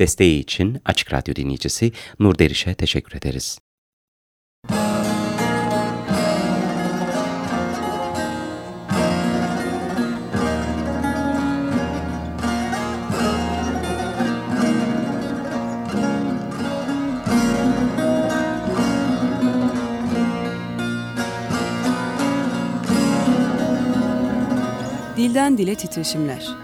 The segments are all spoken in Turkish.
Desteği için Açık Radyo dinleyicisi Nur Deriş'e teşekkür ederiz. Dilden Dile Titreşimler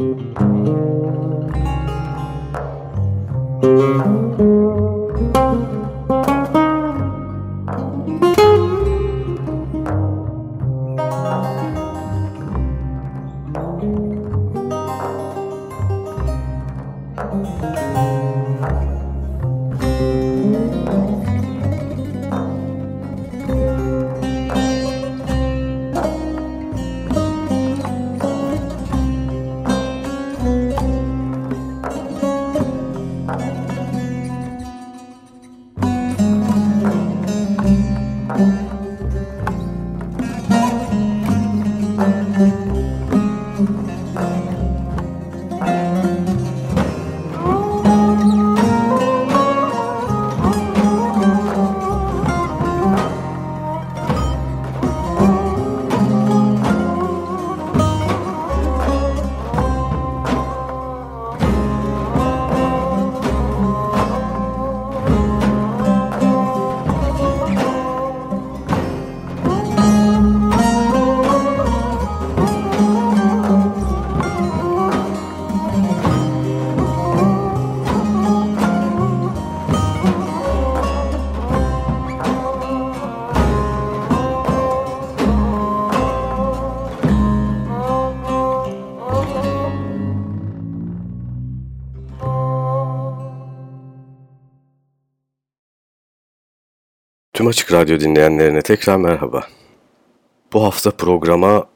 Tüm Açık Radyo dinleyenlerine tekrar merhaba. Bu hafta programa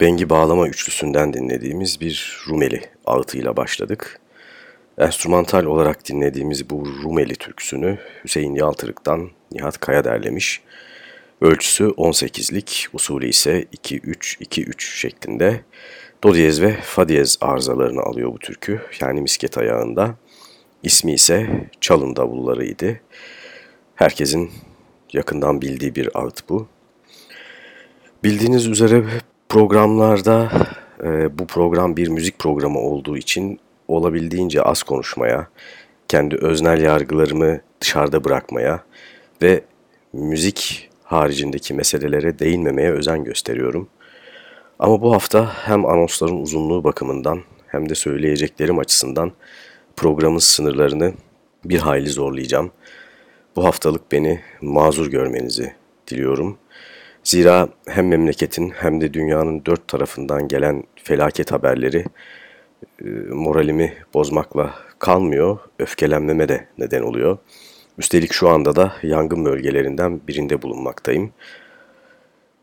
Bengi Bağlama Üçlüsü'nden dinlediğimiz bir Rumeli ağıtıyla başladık. Enstrümantal olarak dinlediğimiz bu Rumeli türküsünü Hüseyin Yaltırık'tan Nihat Kaya derlemiş. Ölçüsü 18'lik, usulü ise 2-3-2-3 şeklinde. Do diyez ve fa diyez arızalarını alıyor bu türkü, yani misket ayağında. İsmi ise Çalın Davulları'ydı. Herkesin yakından bildiği bir ağıt bu. Bildiğiniz üzere programlarda e, bu program bir müzik programı olduğu için olabildiğince az konuşmaya, kendi öznel yargılarımı dışarıda bırakmaya ve müzik haricindeki meselelere değinmemeye özen gösteriyorum. Ama bu hafta hem anonsların uzunluğu bakımından hem de söyleyeceklerim açısından programın sınırlarını bir hayli zorlayacağım. Bu haftalık beni mazur görmenizi diliyorum. Zira hem memleketin hem de dünyanın dört tarafından gelen felaket haberleri e, moralimi bozmakla kalmıyor, öfkelenmeme de neden oluyor. Üstelik şu anda da yangın bölgelerinden birinde bulunmaktayım.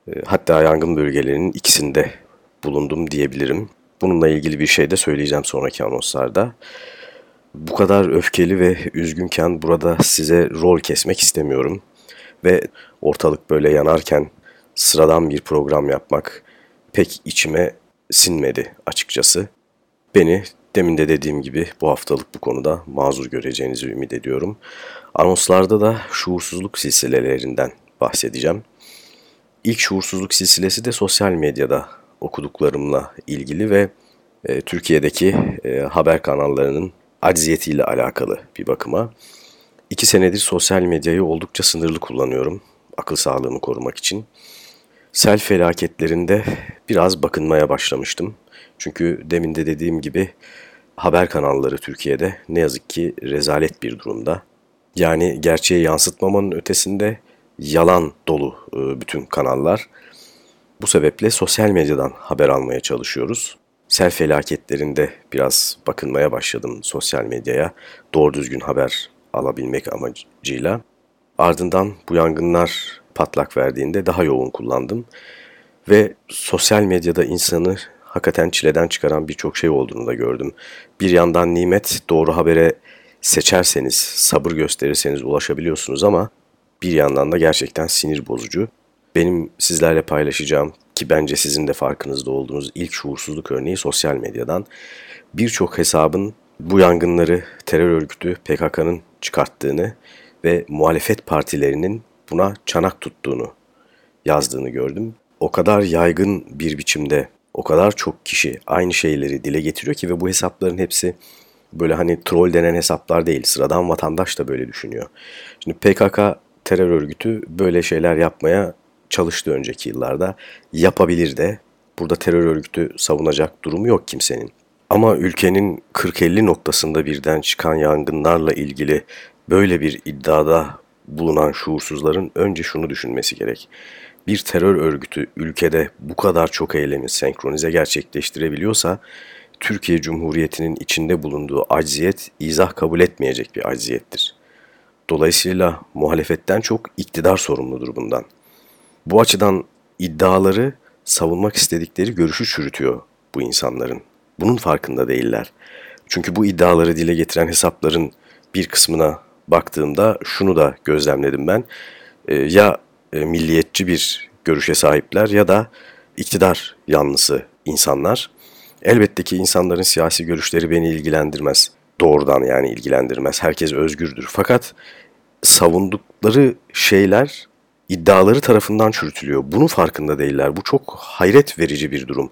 E, hatta yangın bölgelerinin ikisinde bulundum diyebilirim. Bununla ilgili bir şey de söyleyeceğim sonraki anonslarda. Bu kadar öfkeli ve üzgünken burada size rol kesmek istemiyorum. Ve ortalık böyle yanarken sıradan bir program yapmak pek içime sinmedi açıkçası. Beni demin de dediğim gibi bu haftalık bu konuda mazur göreceğinizi ümit ediyorum. Anonslarda da şuursuzluk silsilelerinden bahsedeceğim. İlk şuursuzluk silsilesi de sosyal medyada okuduklarımla ilgili ve e, Türkiye'deki e, haber kanallarının acziyetiyle alakalı bir bakıma. İki senedir sosyal medyayı oldukça sınırlı kullanıyorum akıl sağlığımı korumak için. Sel felaketlerinde biraz bakınmaya başlamıştım. Çünkü demin de dediğim gibi haber kanalları Türkiye'de ne yazık ki rezalet bir durumda. Yani gerçeği yansıtmamanın ötesinde yalan dolu e, bütün kanallar. Bu sebeple sosyal medyadan haber almaya çalışıyoruz sel felaketlerinde biraz bakınmaya başladım sosyal medyaya. Doğru düzgün haber alabilmek amacıyla. Ardından bu yangınlar patlak verdiğinde daha yoğun kullandım. Ve sosyal medyada insanı hakikaten çileden çıkaran birçok şey olduğunu da gördüm. Bir yandan nimet doğru habere seçerseniz, sabır gösterirseniz ulaşabiliyorsunuz ama bir yandan da gerçekten sinir bozucu. Benim sizlerle paylaşacağım ki bence sizin de farkınızda olduğunuz ilk şuursuzluk örneği sosyal medyadan. Birçok hesabın bu yangınları terör örgütü PKK'nın çıkarttığını ve muhalefet partilerinin buna çanak tuttuğunu yazdığını gördüm. O kadar yaygın bir biçimde o kadar çok kişi aynı şeyleri dile getiriyor ki ve bu hesapların hepsi böyle hani troll denen hesaplar değil. Sıradan vatandaş da böyle düşünüyor. Şimdi PKK terör örgütü böyle şeyler yapmaya çalıştı önceki yıllarda. Yapabilir de Burada terör örgütü savunacak durumu yok kimsenin. Ama ülkenin 40-50 noktasında birden çıkan yangınlarla ilgili böyle bir iddiada bulunan şuursuzların önce şunu düşünmesi gerek. Bir terör örgütü ülkede bu kadar çok eylemi senkronize gerçekleştirebiliyorsa Türkiye Cumhuriyeti'nin içinde bulunduğu acziyet izah kabul etmeyecek bir acziyettir. Dolayısıyla muhalefetten çok iktidar sorumludur bundan. Bu açıdan iddiaları savunmak istedikleri görüşü çürütüyor bu insanların. Bunun farkında değiller. Çünkü bu iddiaları dile getiren hesapların bir kısmına baktığımda şunu da gözlemledim ben. E, ya e, milliyetçi bir görüşe sahipler ya da iktidar yanlısı insanlar. Elbette ki insanların siyasi görüşleri beni ilgilendirmez. Doğrudan yani ilgilendirmez. Herkes özgürdür. Fakat savundukları şeyler iddiaları tarafından çürütülüyor. Bunun farkında değiller. Bu çok hayret verici bir durum.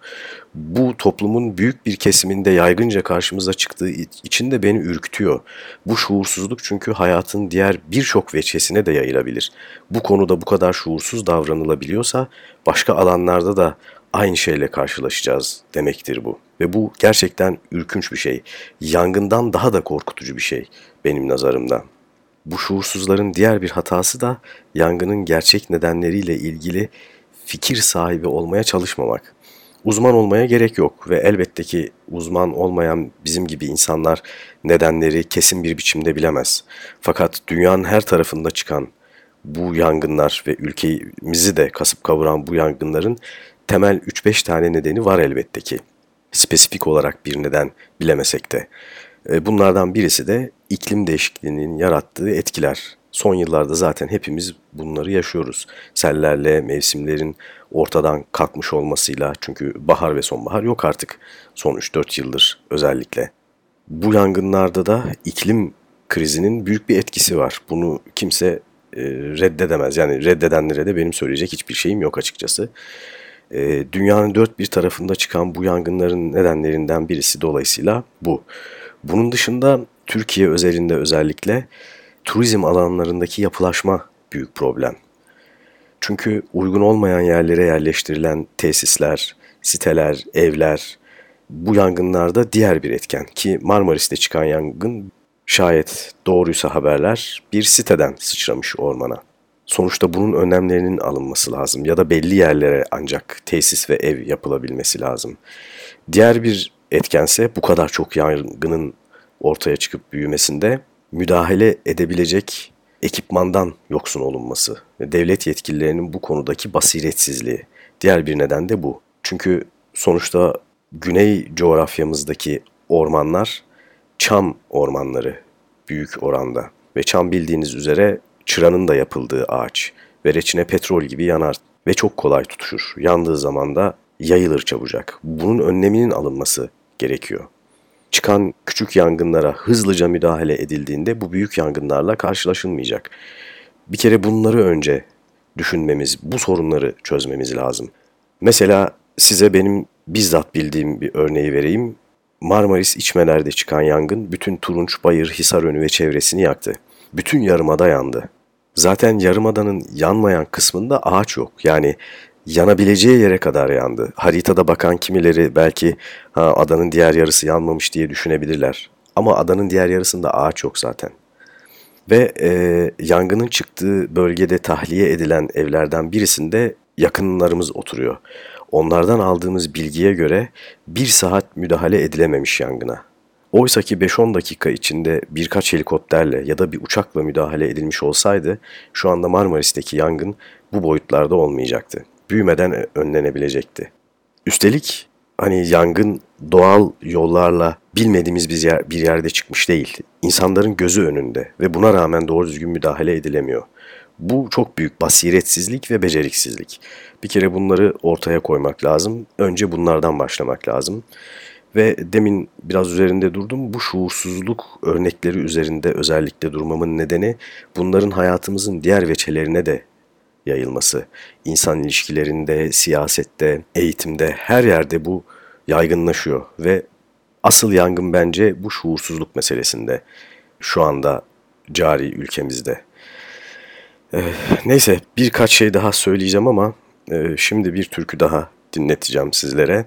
Bu toplumun büyük bir kesiminde yaygınca karşımıza çıktığı için de beni ürkütüyor. Bu şuursuzluk çünkü hayatın diğer birçok veçesine de yayılabilir. Bu konuda bu kadar şuursuz davranılabiliyorsa başka alanlarda da aynı şeyle karşılaşacağız demektir bu. Ve bu gerçekten ürkünç bir şey. Yangından daha da korkutucu bir şey benim nazarımda. Bu şuursuzların diğer bir hatası da yangının gerçek nedenleriyle ilgili fikir sahibi olmaya çalışmamak. Uzman olmaya gerek yok ve elbette ki uzman olmayan bizim gibi insanlar nedenleri kesin bir biçimde bilemez. Fakat dünyanın her tarafında çıkan bu yangınlar ve ülkemizi de kasıp kavuran bu yangınların temel 3-5 tane nedeni var elbette ki. Spesifik olarak bir neden bilemesek de. E, bunlardan birisi de iklim değişikliğinin yarattığı etkiler. Son yıllarda zaten hepimiz bunları yaşıyoruz. Sellerle, mevsimlerin ortadan kalkmış olmasıyla çünkü bahar ve sonbahar yok artık son 3-4 yıldır özellikle. Bu yangınlarda da iklim krizinin büyük bir etkisi var. Bunu kimse e, reddedemez. Yani reddedenlere de benim söyleyecek hiçbir şeyim yok açıkçası. E, dünyanın dört bir tarafında çıkan bu yangınların nedenlerinden birisi dolayısıyla bu. Bunun dışında Türkiye özelinde özellikle turizm alanlarındaki yapılaşma büyük problem. Çünkü uygun olmayan yerlere yerleştirilen tesisler, siteler, evler bu yangınlarda diğer bir etken ki Marmaris'te çıkan yangın şayet doğruysa haberler bir siteden sıçramış ormana. Sonuçta bunun önlemlerinin alınması lazım ya da belli yerlere ancak tesis ve ev yapılabilmesi lazım. Diğer bir etkense bu kadar çok yangının ortaya çıkıp büyümesinde müdahale edebilecek ekipmandan yoksun olunması ve devlet yetkililerinin bu konudaki basiretsizliği. Diğer bir neden de bu. Çünkü sonuçta güney coğrafyamızdaki ormanlar çam ormanları büyük oranda ve çam bildiğiniz üzere çıranın da yapıldığı ağaç ve reçine petrol gibi yanar ve çok kolay tutuşur. Yandığı zaman da yayılır çabucak. Bunun önleminin alınması gerekiyor. Çıkan küçük yangınlara hızlıca müdahale edildiğinde bu büyük yangınlarla karşılaşılmayacak. Bir kere bunları önce düşünmemiz, bu sorunları çözmemiz lazım. Mesela size benim bizzat bildiğim bir örneği vereyim. Marmaris içmelerde çıkan yangın bütün Turunç, Bayır, Hisarönü ve çevresini yaktı. Bütün yarımada yandı. Zaten yarımadanın yanmayan kısmında ağaç yok. Yani yanabileceği yere kadar yandı. Haritada bakan kimileri belki ha, adanın diğer yarısı yanmamış diye düşünebilirler. Ama adanın diğer yarısında ağaç yok zaten. Ve e, yangının çıktığı bölgede tahliye edilen evlerden birisinde yakınlarımız oturuyor. Onlardan aldığımız bilgiye göre bir saat müdahale edilememiş yangına. Oysa ki 5-10 dakika içinde birkaç helikopterle ya da bir uçakla müdahale edilmiş olsaydı şu anda Marmaris'teki yangın bu boyutlarda olmayacaktı büyümeden önlenebilecekti. Üstelik hani yangın doğal yollarla bilmediğimiz bir, yer, bir yerde çıkmış değil. İnsanların gözü önünde ve buna rağmen doğru düzgün müdahale edilemiyor. Bu çok büyük basiretsizlik ve beceriksizlik. Bir kere bunları ortaya koymak lazım. Önce bunlardan başlamak lazım. Ve demin biraz üzerinde durdum. Bu şuursuzluk örnekleri üzerinde özellikle durmamın nedeni bunların hayatımızın diğer veçelerine de yayılması, insan ilişkilerinde, siyasette, eğitimde her yerde bu yaygınlaşıyor ve asıl yangın bence bu şuursuzluk meselesinde şu anda cari ülkemizde. Ee, neyse birkaç şey daha söyleyeceğim ama e, şimdi bir türkü daha dinleteceğim sizlere.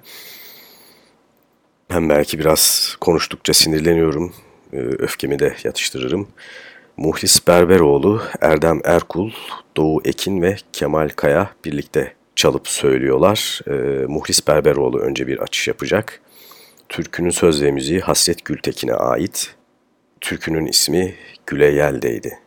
Hem belki biraz konuştukça sinirleniyorum, e, öfkemi de yatıştırırım. Muhlis Berberoğlu, Erdem Erkul, Doğu Ekin ve Kemal Kaya birlikte çalıp söylüyorlar. E, Muhlis Berberoğlu önce bir açış yapacak. Türkünün söz ve müziği Hasret Gültekin'e ait. Türkünün ismi Güle Yel'deydi.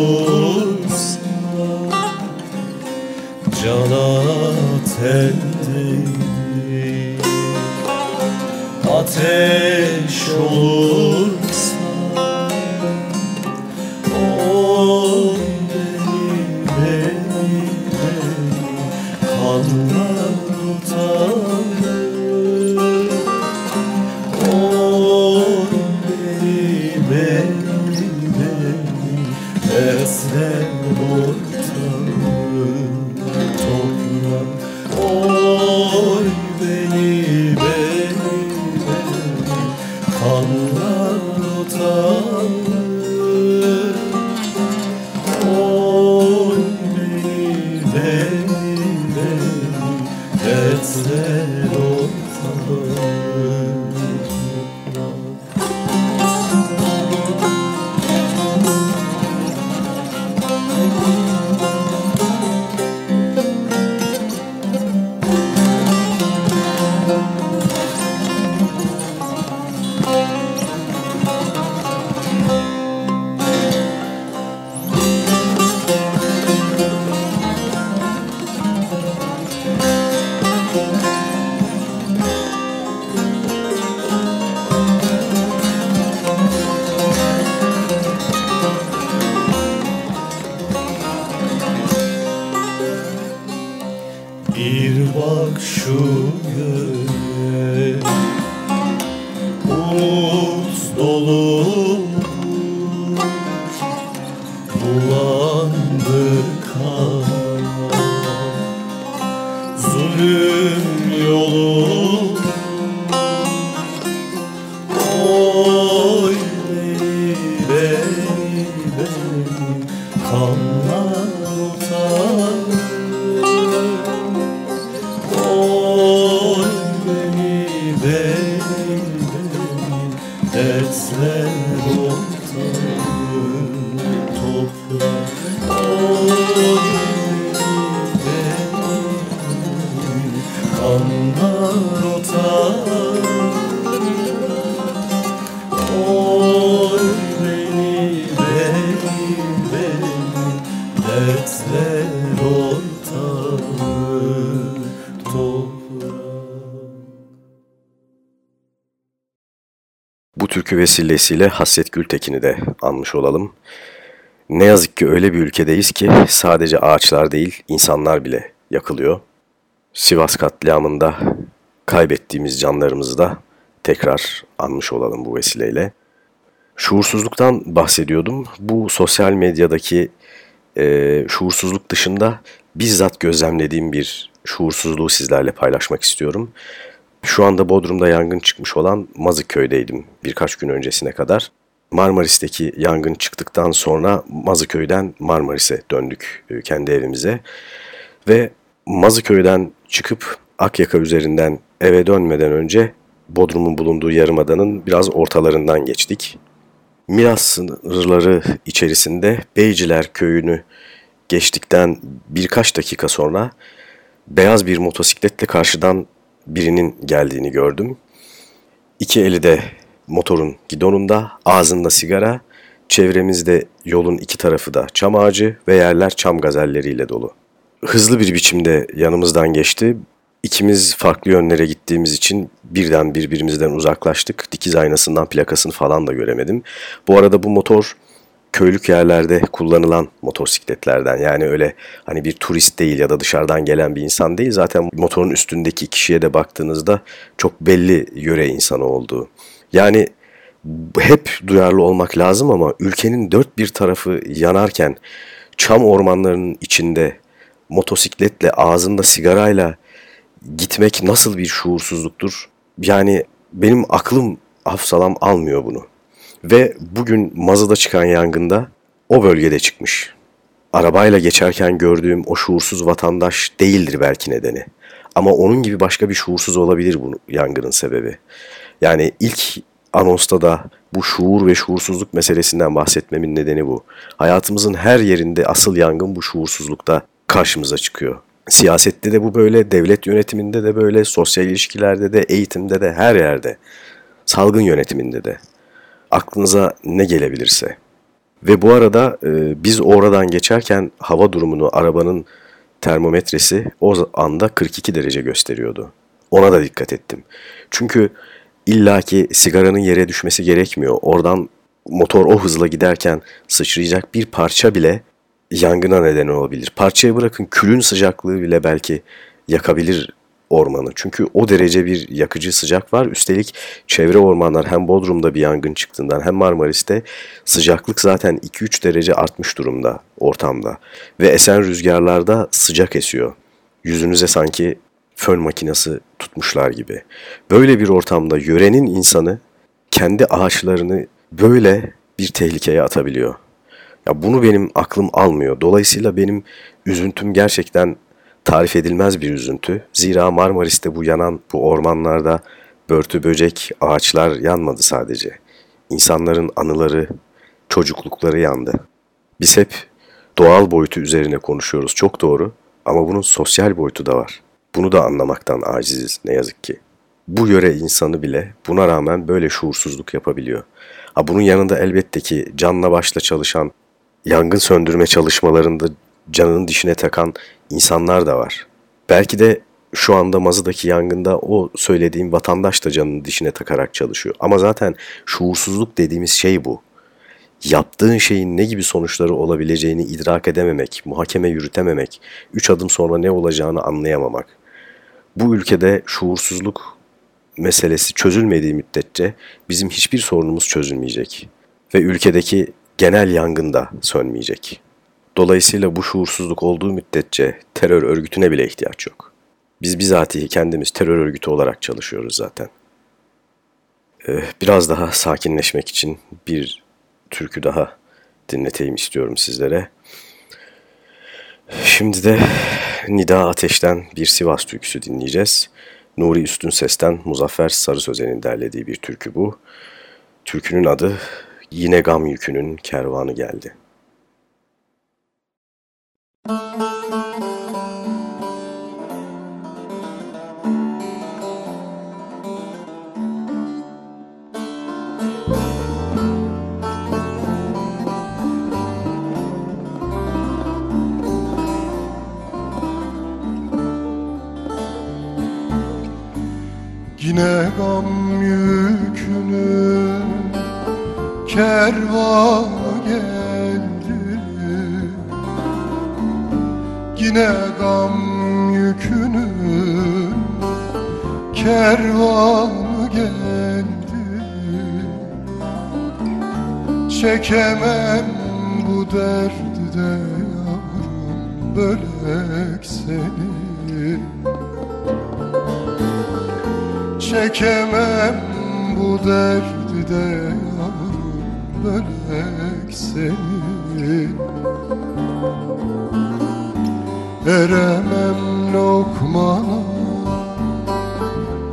Música Umut Türkü vesilesiyle Hasret Gültekin'i de anmış olalım. Ne yazık ki öyle bir ülkedeyiz ki sadece ağaçlar değil insanlar bile yakılıyor. Sivas katliamında kaybettiğimiz canlarımızı da tekrar anmış olalım bu vesileyle. Şuursuzluktan bahsediyordum. Bu sosyal medyadaki e, şuursuzluk dışında bizzat gözlemlediğim bir şuursuzluğu sizlerle paylaşmak istiyorum. Şu anda Bodrum'da yangın çıkmış olan Mazıköy'deydim birkaç gün öncesine kadar. Marmaris'teki yangın çıktıktan sonra Mazıköy'den Marmaris'e döndük e, kendi evimize. Ve Mazıköy'den çıkıp Akyaka üzerinden eve dönmeden önce Bodrum'un bulunduğu yarımadanın biraz ortalarından geçtik. Milas sınırları içerisinde Beyciler köyünü geçtikten birkaç dakika sonra beyaz bir motosikletle karşıdan birinin geldiğini gördüm. İki eli de motorun gidonunda, ağzında sigara, çevremizde yolun iki tarafı da çam ağacı ve yerler çam gazelleriyle dolu. Hızlı bir biçimde yanımızdan geçti. İkimiz farklı yönlere gittiğimiz için birden birbirimizden uzaklaştık. Dikiz aynasından plakasını falan da göremedim. Bu arada bu motor köylük yerlerde kullanılan motosikletlerden. Yani öyle hani bir turist değil ya da dışarıdan gelen bir insan değil. Zaten motorun üstündeki kişiye de baktığınızda çok belli yöre insanı olduğu. Yani hep duyarlı olmak lazım ama ülkenin dört bir tarafı yanarken çam ormanlarının içinde motosikletle ağzında sigarayla gitmek nasıl bir şuursuzluktur? Yani benim aklım hafsalam almıyor bunu. Ve bugün Mazı'da çıkan yangında o bölgede çıkmış. Arabayla geçerken gördüğüm o şuursuz vatandaş değildir belki nedeni. Ama onun gibi başka bir şuursuz olabilir bu yangının sebebi. Yani ilk anonsta da bu şuur ve şuursuzluk meselesinden bahsetmemin nedeni bu. Hayatımızın her yerinde asıl yangın bu şuursuzlukta karşımıza çıkıyor. Siyasette de bu böyle, devlet yönetiminde de böyle, sosyal ilişkilerde de, eğitimde de, her yerde. Salgın yönetiminde de. Aklınıza ne gelebilirse. Ve bu arada e, biz oradan geçerken hava durumunu arabanın termometresi o anda 42 derece gösteriyordu. Ona da dikkat ettim. Çünkü illaki sigaranın yere düşmesi gerekmiyor. Oradan motor o hızla giderken sıçrayacak bir parça bile yangına neden olabilir. Parçayı bırakın külün sıcaklığı bile belki yakabilir ormanı. Çünkü o derece bir yakıcı sıcak var. Üstelik çevre ormanlar hem Bodrum'da bir yangın çıktığından hem Marmaris'te sıcaklık zaten 2-3 derece artmış durumda ortamda. Ve esen rüzgarlarda sıcak esiyor. Yüzünüze sanki fön makinesi tutmuşlar gibi. Böyle bir ortamda yörenin insanı kendi ağaçlarını böyle bir tehlikeye atabiliyor. Ya bunu benim aklım almıyor. Dolayısıyla benim üzüntüm gerçekten tarif edilmez bir üzüntü. Zira Marmaris'te bu yanan bu ormanlarda börtü böcek, ağaçlar yanmadı sadece. İnsanların anıları, çocuklukları yandı. Biz hep doğal boyutu üzerine konuşuyoruz çok doğru ama bunun sosyal boyutu da var. Bunu da anlamaktan aciziz ne yazık ki. Bu yöre insanı bile buna rağmen böyle şuursuzluk yapabiliyor. Ha bunun yanında elbette ki canla başla çalışan, yangın söndürme çalışmalarında canının dişine takan insanlar da var. Belki de şu anda Mazı'daki yangında o söylediğim vatandaş da canını dişine takarak çalışıyor. Ama zaten şuursuzluk dediğimiz şey bu. yaptığın şeyin ne gibi sonuçları olabileceğini idrak edememek, muhakeme yürütememek, üç adım sonra ne olacağını anlayamamak. Bu ülkede şuursuzluk meselesi çözülmediği müddetçe bizim hiçbir sorunumuz çözülmeyecek ve ülkedeki genel yangın da sönmeyecek. Dolayısıyla bu şuursuzluk olduğu müddetçe terör örgütüne bile ihtiyaç yok. Biz bizatihi kendimiz terör örgütü olarak çalışıyoruz zaten. Ee, biraz daha sakinleşmek için bir türkü daha dinleteyim istiyorum sizlere. Şimdi de Nida Ateş'ten bir Sivas türküsü dinleyeceğiz. Nuri Üstün Ses'ten Muzaffer Sarı Sözen'in derlediği bir türkü bu. Türkünün adı Yine Gam Yükünün Kervanı Geldi. Yine gam yükünü kervanı geldi. Yine gam yükünü kervanı geldi. Çekemem bu derdi de yavrum bölek seni Çekemem bu derdi de yavrum bölek seni. Eremem lokmana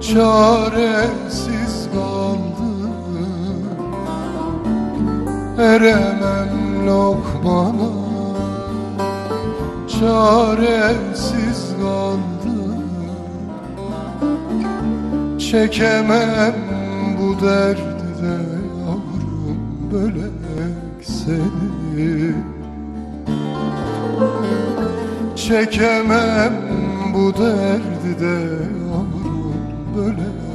çaresiz kaldım. Eremem lokmana çaresiz kaldım Çekemem bu derdi de yavrum bölek seni. Çekemem bu derdi de yavrum bölek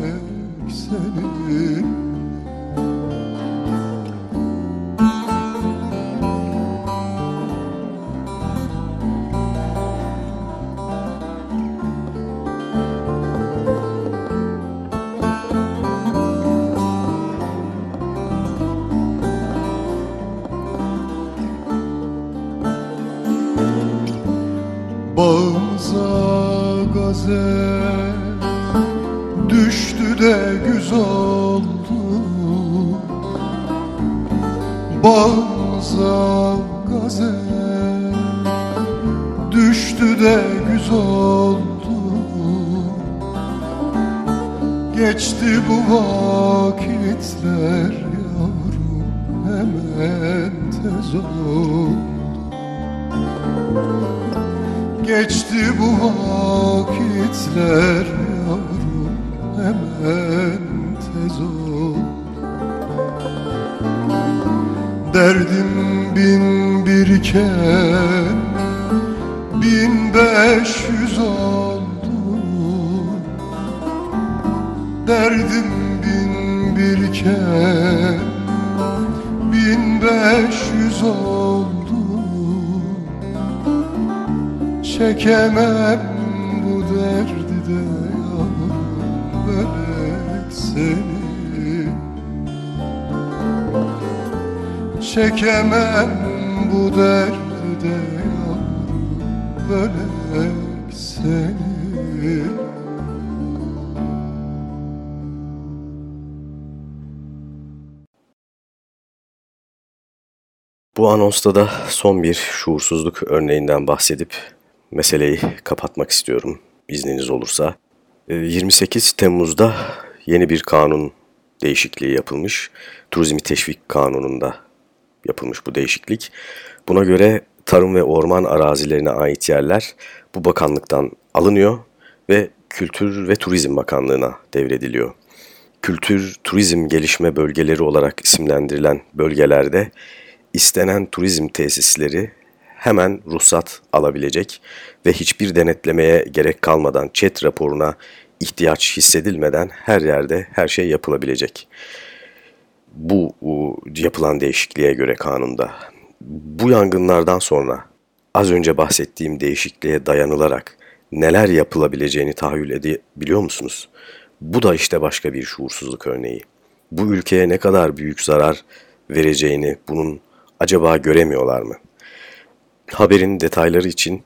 Derdim bin birken bin beş yüz oldu. Çekemem bu derdi de yavrum bölek seni. Çekemem bu derdi de yavrum bölek seni Bu anonsta da son bir şuursuzluk örneğinden bahsedip meseleyi kapatmak istiyorum izniniz olursa. 28 ee, Temmuz'da yeni bir kanun değişikliği yapılmış. Turizmi Teşvik Kanunu'nda yapılmış bu değişiklik. Buna göre tarım ve orman arazilerine ait yerler bu bakanlıktan alınıyor ve Kültür ve Turizm Bakanlığı'na devrediliyor. Kültür, turizm gelişme bölgeleri olarak isimlendirilen bölgelerde istenen turizm tesisleri hemen ruhsat alabilecek ve hiçbir denetlemeye gerek kalmadan chat raporuna ihtiyaç hissedilmeden her yerde her şey yapılabilecek. bu yapılan değişikliğe göre kanunda. Bu yangınlardan sonra az önce bahsettiğim değişikliğe dayanılarak neler yapılabileceğini tahayyül edebiliyor musunuz? Bu da işte başka bir şuursuzluk örneği. Bu ülkeye ne kadar büyük zarar vereceğini bunun acaba göremiyorlar mı? Haberin detayları için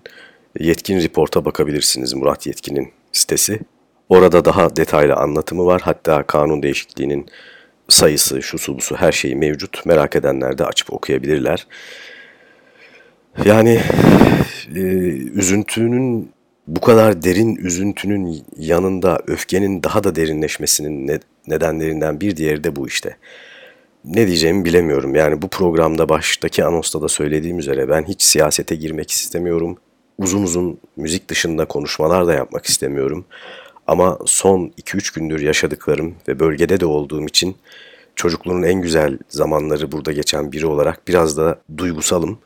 Yetkin Report'a bakabilirsiniz Murat Yetkin'in sitesi. Orada daha detaylı anlatımı var. Hatta kanun değişikliğinin sayısı, şusu busu her şeyi mevcut. Merak edenler de açıp okuyabilirler. Yani e, üzüntünün bu kadar derin üzüntünün yanında öfkenin daha da derinleşmesinin ne, nedenlerinden bir diğeri de bu işte. Ne diyeceğimi bilemiyorum. Yani bu programda baştaki anosta da söylediğim üzere ben hiç siyasete girmek istemiyorum. Uzun uzun müzik dışında konuşmalar da yapmak istemiyorum. Ama son 2-3 gündür yaşadıklarım ve bölgede de olduğum için çocukluğun en güzel zamanları burada geçen biri olarak biraz da duygusalım.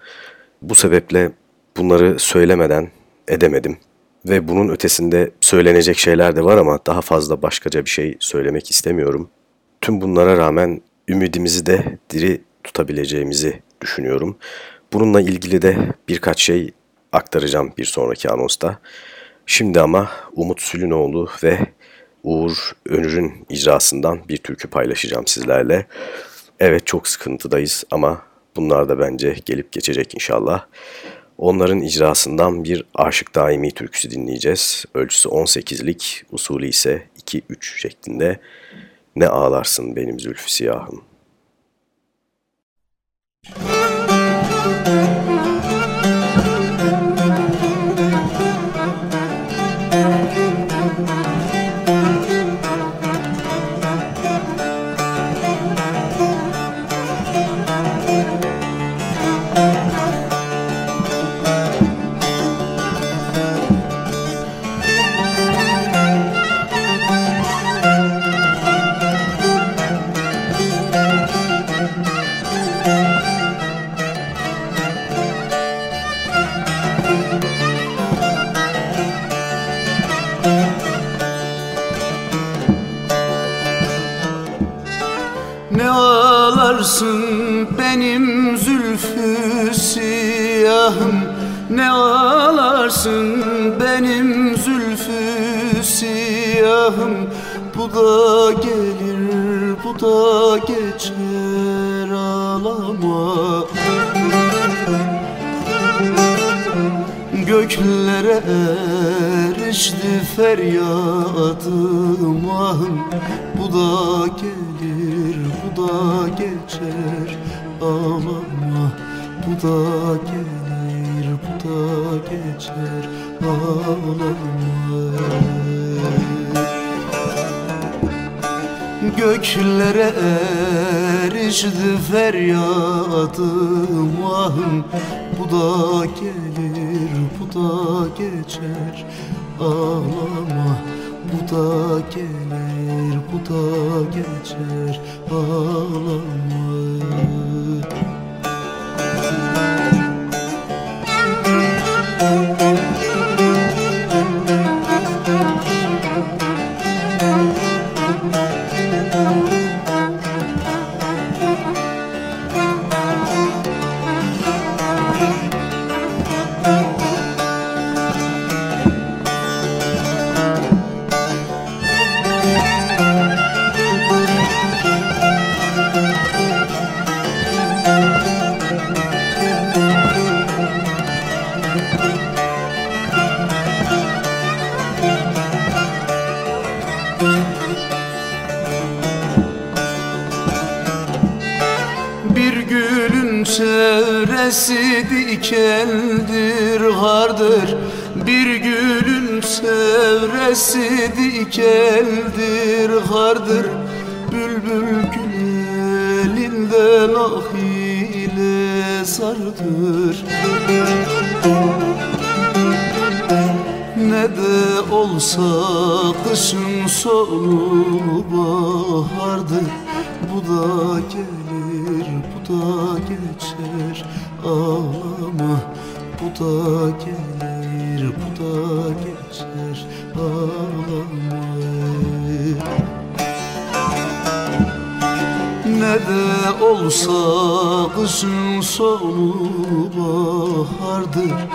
Bu sebeple bunları söylemeden edemedim. Ve bunun ötesinde söylenecek şeyler de var ama daha fazla başkaca bir şey söylemek istemiyorum. Tüm bunlara rağmen ümidimizi de diri tutabileceğimizi düşünüyorum. Bununla ilgili de birkaç şey aktaracağım bir sonraki anonsta. Şimdi ama Umut Sülünoğlu ve Uğur Önür'ün icrasından bir türkü paylaşacağım sizlerle. Evet çok sıkıntıdayız ama bunlar da bence gelip geçecek inşallah. Onların icrasından bir Aşık Daimi türküsü dinleyeceğiz. Ölçüsü 18'lik, usulü ise 2-3 şeklinde. Ne ağlarsın benim zülfü siyahım. Göklere erişti feryadım ahım Bu da gelir bu da geçer. Ağlama bu da gelir bu da geçer dikendir hardır. Bülbül gül elinden ah ile sardır. Ne de olsa kışın sonu bahardır. Bu da gelir bu da geçer. Ağlama bu da bahardır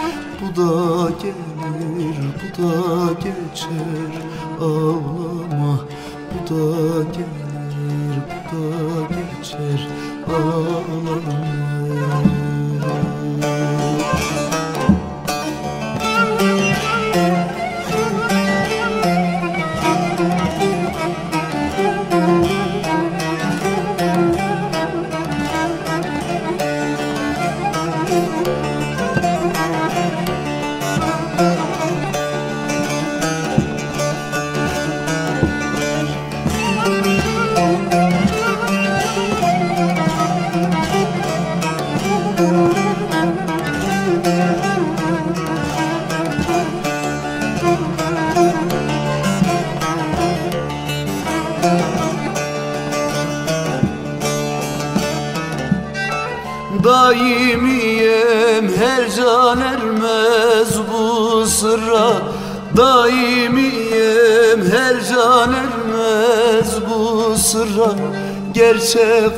Gerçek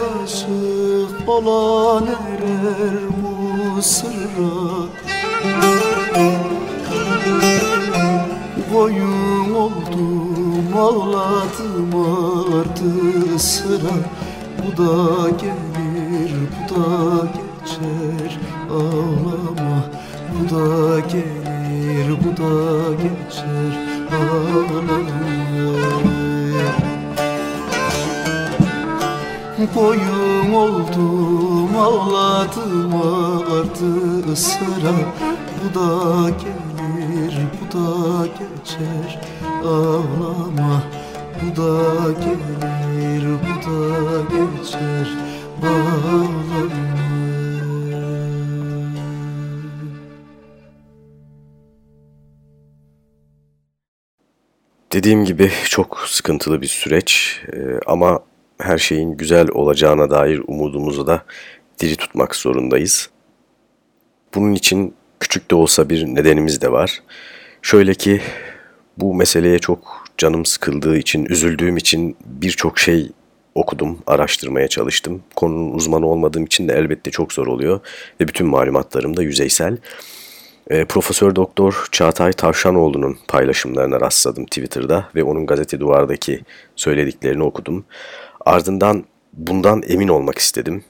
Dediğim gibi çok sıkıntılı bir süreç e, ama her şeyin güzel olacağına dair umudumuzu da diri tutmak zorundayız. Bunun için küçük de olsa bir nedenimiz de var. Şöyle ki bu meseleye çok canım sıkıldığı için, üzüldüğüm için birçok şey okudum, araştırmaya çalıştım. Konunun uzmanı olmadığım için de elbette çok zor oluyor ve bütün malumatlarım da yüzeysel. E, Profesör Doktor Çağatay Tavşanoğlu'nun paylaşımlarına rastladım Twitter'da ve onun gazete duvardaki söylediklerini okudum. Ardından bundan emin olmak istedim.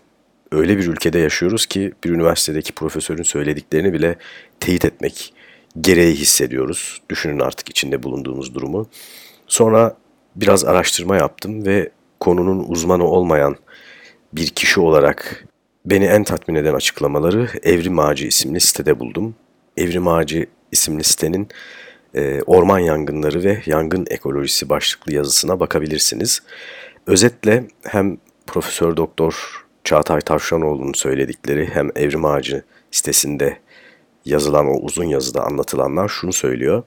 Öyle bir ülkede yaşıyoruz ki bir üniversitedeki profesörün söylediklerini bile teyit etmek gereği hissediyoruz. Düşünün artık içinde bulunduğumuz durumu. Sonra biraz araştırma yaptım ve konunun uzmanı olmayan bir kişi olarak beni en tatmin eden açıklamaları Evrim Ağacı isimli sitede buldum. Evrim Ağacı isimli sitenin e, orman yangınları ve yangın ekolojisi başlıklı yazısına bakabilirsiniz. Özetle hem Profesör Doktor Çağatay Tavşanoğlu'nun söyledikleri hem Evrim Ağacı sitesinde yazılan o uzun yazıda anlatılanlar şunu söylüyor.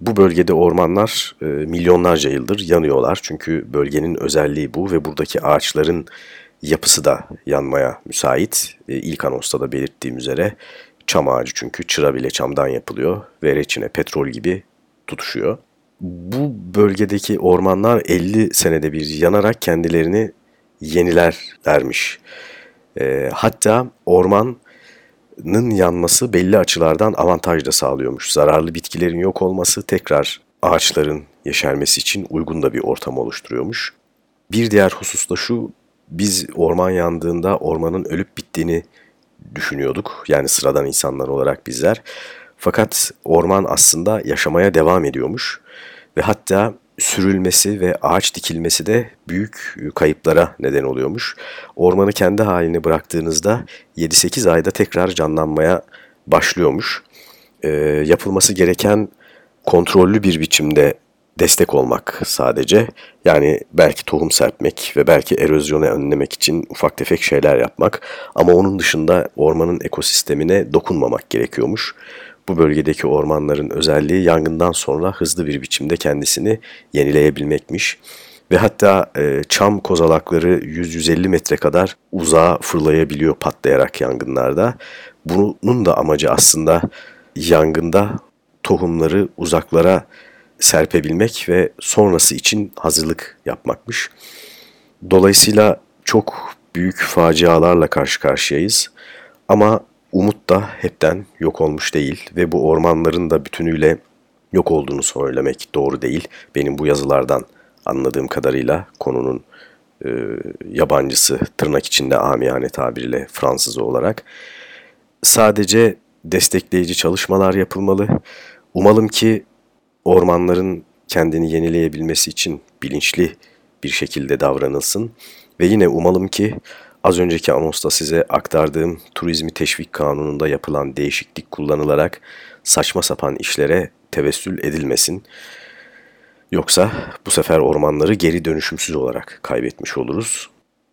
Bu bölgede ormanlar e, milyonlarca yıldır yanıyorlar çünkü bölgenin özelliği bu ve buradaki ağaçların yapısı da yanmaya müsait. E, ilk anosta da belirttiğim üzere çam ağacı çünkü çıra bile çamdan yapılıyor ve reçine petrol gibi tutuşuyor. Bu bölgedeki ormanlar 50 senede bir yanarak kendilerini yenilerlermiş. E, hatta ormanın yanması belli açılardan avantaj da sağlıyormuş. Zararlı bitkilerin yok olması tekrar ağaçların yeşermesi için uygun da bir ortam oluşturuyormuş. Bir diğer husus da şu, biz orman yandığında ormanın ölüp bittiğini düşünüyorduk. Yani sıradan insanlar olarak bizler. Fakat orman aslında yaşamaya devam ediyormuş. Ve hatta sürülmesi ve ağaç dikilmesi de büyük kayıplara neden oluyormuş. Ormanı kendi haline bıraktığınızda 7-8 ayda tekrar canlanmaya başlıyormuş. Ee, yapılması gereken kontrollü bir biçimde destek olmak sadece. Yani belki tohum serpmek ve belki erozyonu önlemek için ufak tefek şeyler yapmak. Ama onun dışında ormanın ekosistemine dokunmamak gerekiyormuş. Bu bölgedeki ormanların özelliği yangından sonra hızlı bir biçimde kendisini yenileyebilmekmiş. Ve hatta e, çam kozalakları 100-150 metre kadar uzağa fırlayabiliyor patlayarak yangınlarda. Bunun da amacı aslında yangında tohumları uzaklara serpebilmek ve sonrası için hazırlık yapmakmış. Dolayısıyla çok büyük facialarla karşı karşıyayız. Ama umut da hepten yok olmuş değil ve bu ormanların da bütünüyle yok olduğunu söylemek doğru değil. Benim bu yazılardan anladığım kadarıyla konunun e, yabancısı tırnak içinde amiyane tabiriyle Fransızı olarak sadece destekleyici çalışmalar yapılmalı. Umalım ki ormanların kendini yenileyebilmesi için bilinçli bir şekilde davranılsın ve yine umalım ki az önceki anonsta size aktardığım turizmi teşvik kanununda yapılan değişiklik kullanılarak saçma sapan işlere tevessül edilmesin. Yoksa bu sefer ormanları geri dönüşümsüz olarak kaybetmiş oluruz.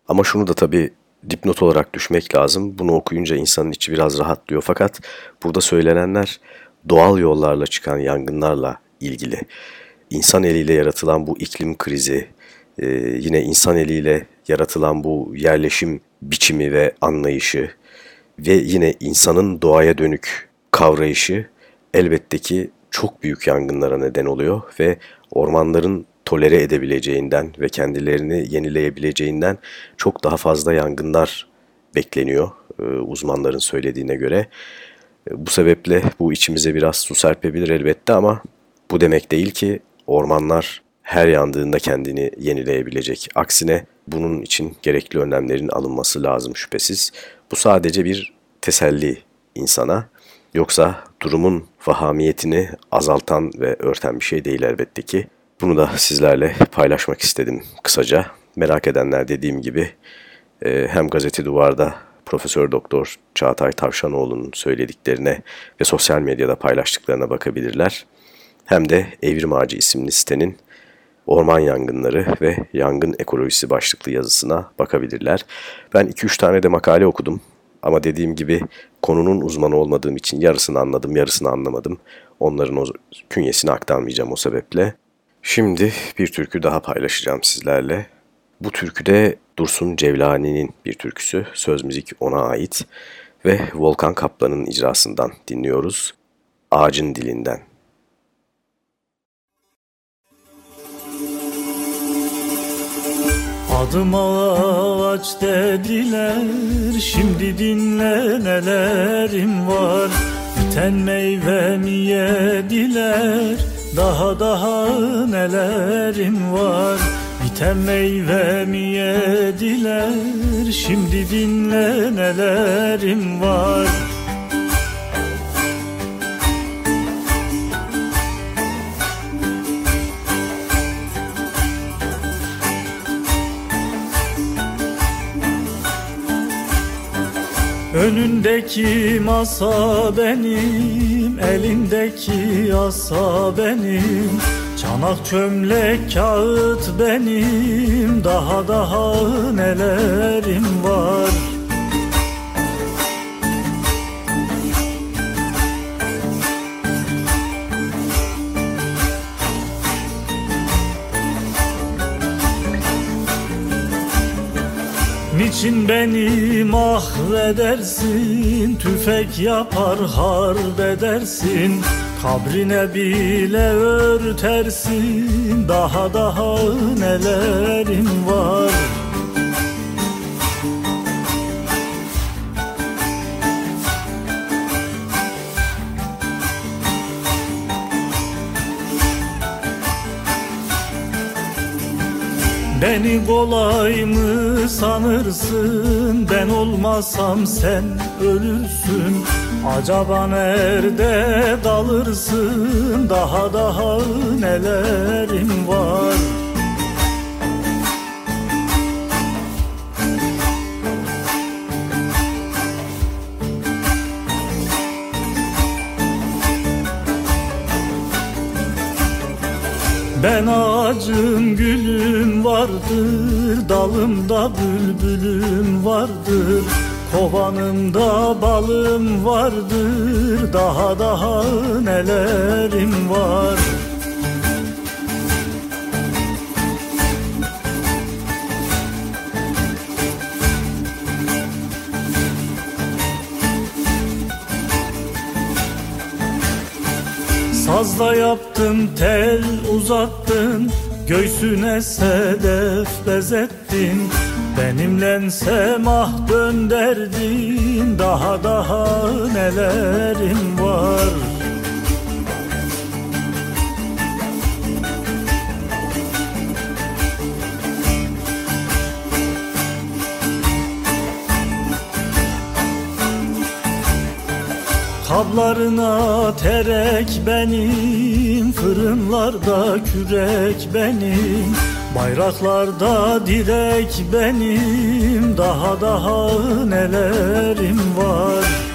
Ama şunu da tabii dipnot olarak düşmek lazım. Bunu okuyunca insanın içi biraz rahatlıyor. Fakat burada söylenenler doğal yollarla çıkan yangınlarla ilgili. İnsan eliyle yaratılan bu iklim krizi, e, yine insan eliyle yaratılan bu yerleşim biçimi ve anlayışı ve yine insanın doğaya dönük kavrayışı elbette ki çok büyük yangınlara neden oluyor ve ormanların tolere edebileceğinden ve kendilerini yenileyebileceğinden çok daha fazla yangınlar bekleniyor e, uzmanların söylediğine göre. E, bu sebeple bu içimize biraz su serpebilir elbette ama bu demek değil ki ormanlar her yandığında kendini yenileyebilecek. Aksine bunun için gerekli önlemlerin alınması lazım şüphesiz. Bu sadece bir teselli insana. Yoksa durumun vahamiyetini azaltan ve örten bir şey değil elbette ki. Bunu da sizlerle paylaşmak istedim kısaca. Merak edenler dediğim gibi e, hem gazete duvarda Profesör Doktor Çağatay Tavşanoğlu'nun söylediklerine ve sosyal medyada paylaştıklarına bakabilirler. Hem de Evrim Ağacı isimli sitenin orman yangınları ve yangın ekolojisi başlıklı yazısına bakabilirler. Ben 2-3 tane de makale okudum ama dediğim gibi konunun uzmanı olmadığım için yarısını anladım, yarısını anlamadım. Onların o künyesini aktarmayacağım o sebeple. Şimdi bir türkü daha paylaşacağım sizlerle. Bu türküde Dursun Cevlani'nin bir türküsü, söz müzik ona ait ve Volkan Kaplan'ın icrasından dinliyoruz. Ağacın dilinden. Adım ağaç dediler Şimdi dinle nelerim var. Biten meyvemi yediler Daha daha nelerim var. Biten meyvemi yediler Şimdi dinle nelerim var Önündeki masa benim, elindeki asa benim. Çanak çömlek kağıt benim, daha daha nelerim var Niçin beni mahvedersin Tüfek yapar harp edersin Kabrine bile örtersin Daha daha nelerim var Beni kolay mı sanırsın? Ben olmasam sen ölürsün. Acaba nerede dalırsın? Daha daha nelerim var Ben ağacım gülüm vardır Dalımda bülbülüm vardır. Kovanımda balım vardır Daha daha nelerim var Sazla yaptın tel uzattın Göğsüne sedef bezettin. Benimle semah dönderdin Daha daha nelerim var Kablarına terek benim Fırınlarda kürek benim. Bayraklarda direk benim Daha daha nelerim var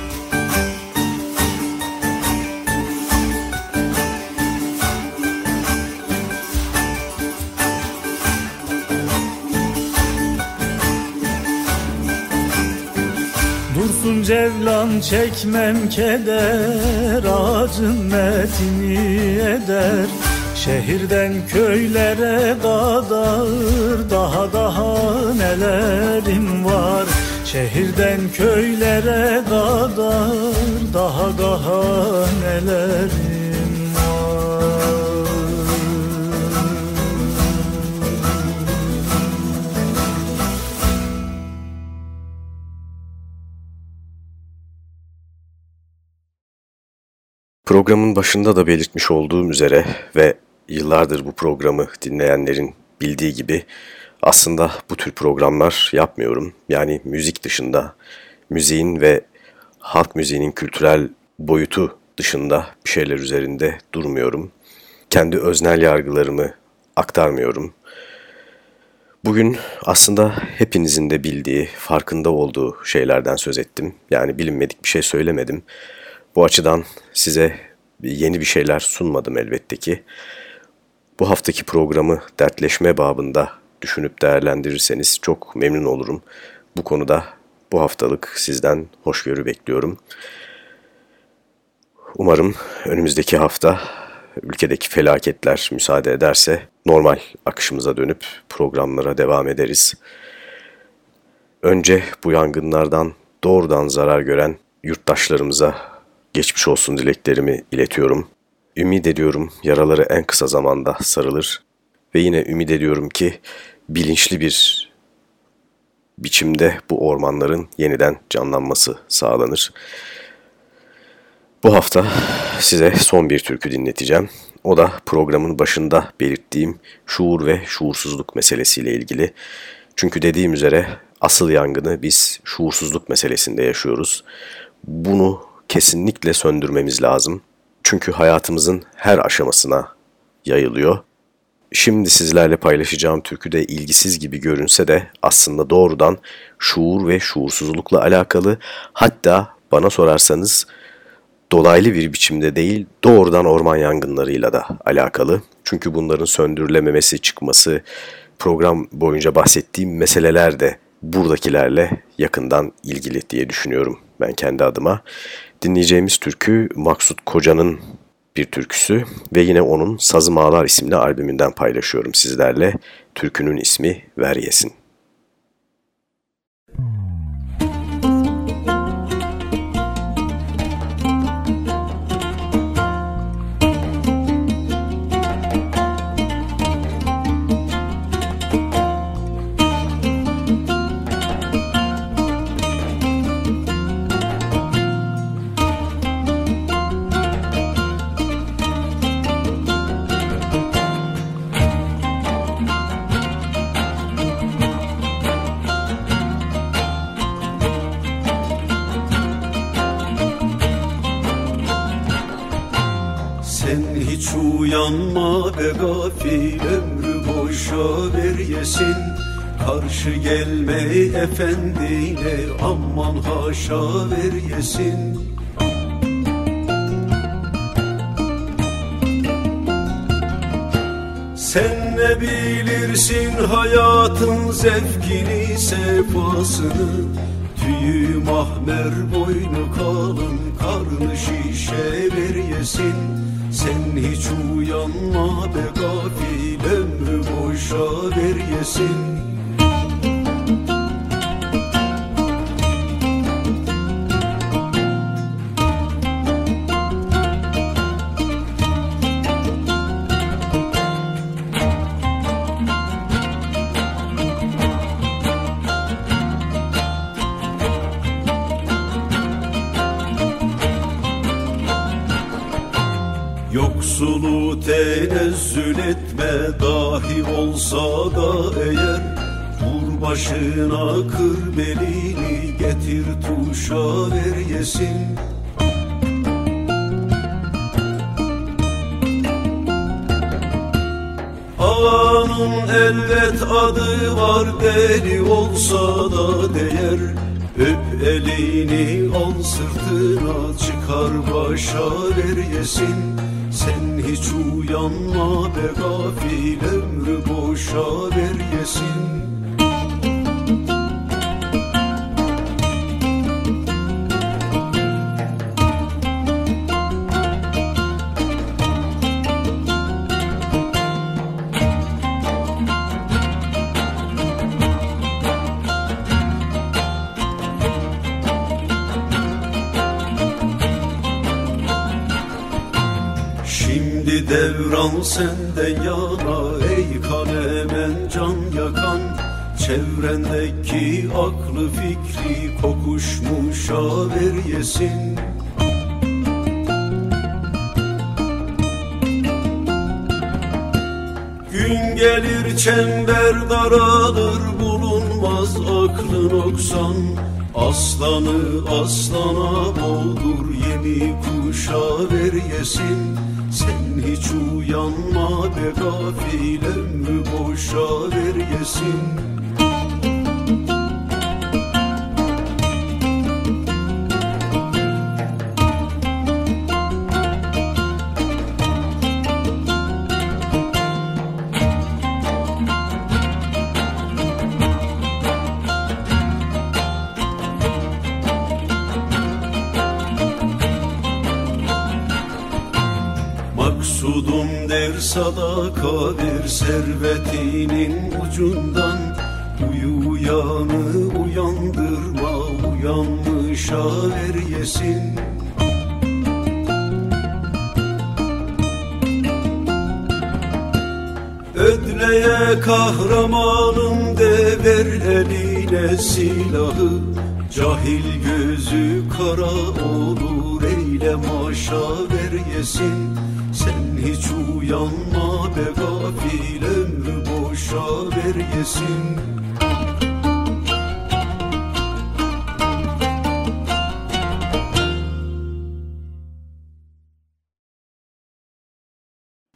cevlan çekmem keder Ağacın metini eder. Şehirden köylere kadar Daha daha nelerim var. Şehirden köylere kadar Daha daha nelerim Programın başında da belirtmiş olduğum üzere ve yıllardır bu programı dinleyenlerin bildiği gibi aslında bu tür programlar yapmıyorum. Yani müzik dışında, müziğin ve halk müziğinin kültürel boyutu dışında bir şeyler üzerinde durmuyorum. Kendi öznel yargılarımı aktarmıyorum. Bugün aslında hepinizin de bildiği, farkında olduğu şeylerden söz ettim. Yani bilinmedik bir şey söylemedim. Bu açıdan size yeni bir şeyler sunmadım elbette ki. Bu haftaki programı dertleşme babında düşünüp değerlendirirseniz çok memnun olurum. Bu konuda bu haftalık sizden hoşgörü bekliyorum. Umarım önümüzdeki hafta ülkedeki felaketler müsaade ederse normal akışımıza dönüp programlara devam ederiz. Önce bu yangınlardan doğrudan zarar gören yurttaşlarımıza geçmiş olsun dileklerimi iletiyorum. Ümit ediyorum yaraları en kısa zamanda sarılır ve yine ümit ediyorum ki bilinçli bir biçimde bu ormanların yeniden canlanması sağlanır. Bu hafta size son bir türkü dinleteceğim. O da programın başında belirttiğim şuur ve şuursuzluk meselesiyle ilgili. Çünkü dediğim üzere asıl yangını biz şuursuzluk meselesinde yaşıyoruz. Bunu kesinlikle söndürmemiz lazım. Çünkü hayatımızın her aşamasına yayılıyor. Şimdi sizlerle paylaşacağım türkü de ilgisiz gibi görünse de aslında doğrudan şuur ve şuursuzlukla alakalı hatta bana sorarsanız dolaylı bir biçimde değil doğrudan orman yangınlarıyla da alakalı. Çünkü bunların söndürülememesi, çıkması, program boyunca bahsettiğim meseleler de buradakilerle yakından ilgili diye düşünüyorum ben kendi adıma. Dinleyeceğimiz türkü Maksut Koca'nın bir türküsü ve yine onun Sazım Ağlar isimli albümünden paylaşıyorum sizlerle. Türkünün ismi Ver Yesin. Karşı gelme efendiyle aman haşa ver yesin. Sen ne bilirsin hayatın zevkini sefasını? Tüyü mahmer boynu kalın karnı şişe ver yesin Sen hiç uyanma be gafil ömrü boşa ver yesin başına kır belini getir tuşa ver yesin. Ağanın elbet adı var deli olsa da değer. Öp elini al sırtına çıkar başa ver yesin. Sen hiç uyanma be gafil ömrü boşa ver yesin senden yana Ey kanemen can yakan. Çevrendeki aklı fikri kokuşmuşa ver yesin. Gün gelir çember daralır bulunmaz aklın oksan. Aslanı aslana boğdur yemi kuşa ver yesin sen hiç uyanma be gafil ömrü boşa ver yesin servetinin ucundan Uyuyanı uyandırma uyanmışa ver yesin. Ödleye kahramanım de ver eline silahı Cahil gözü kara olur eyle maşa ver yesin. Sen hiç uyanma be gafil ömrü boşa ver yesin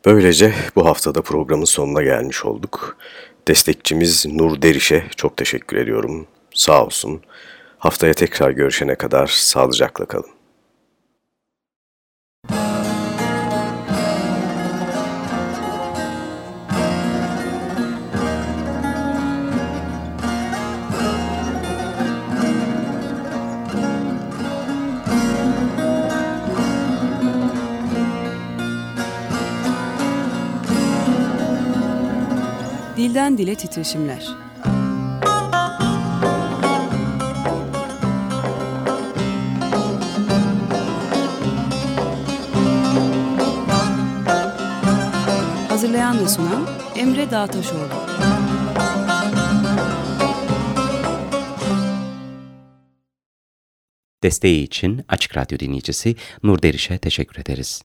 Böylece bu haftada programın sonuna gelmiş olduk. Destekçimiz Nur Deriş'e çok teşekkür ediyorum. Sağ olsun. Haftaya tekrar görüşene kadar sağlıcakla kalın. Dilden dile titreşimler. Hazırlayan ve sunan Emre Dağtaşoğlu. Desteği için Açık Radyo dinleyicisi Nur Deriş'e teşekkür ederiz.